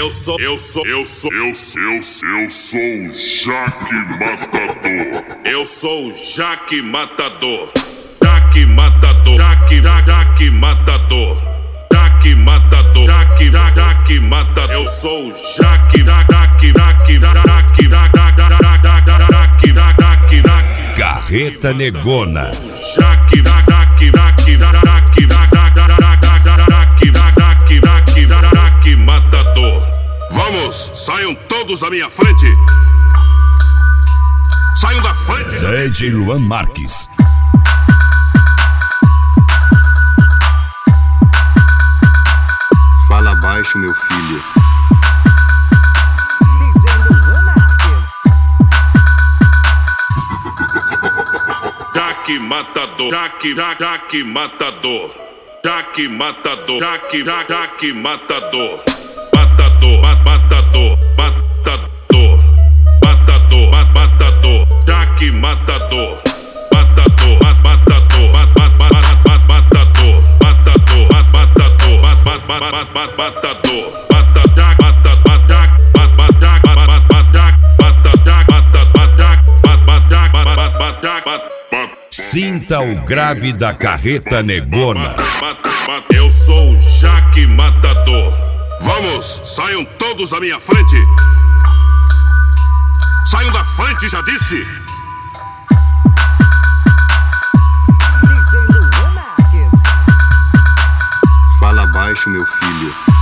Eu sou, eu sou, eu sou, Eu, eu, eu sou o Jaque Matador. eu sou o Jaque Matador. Jaque Matador, Jaque, Jaque, Matador. Jaque Matador, Jaque, Jaque, Matador. Eu sou o Jaque, Jaque, Jaque, Jaque, Jaque, Jaque, Jaque, Jaque. Carreta Negona. Jaque, Vamos, saiam todos da minha frente. Saiam da frente, já. DJ Luan Marques. Fala baixo, meu filho. Jaque Matador, Jaque, Jaque Matador. Jaque Matador, Jaque, Jaque Matador. Matador, ma- matador, matador. Sinta o grave da carreta negona. Eu sou o Jaque Matador. Vamos, saiam todos da minha frente. Saiam da frente, já disse. Deixo meu filho.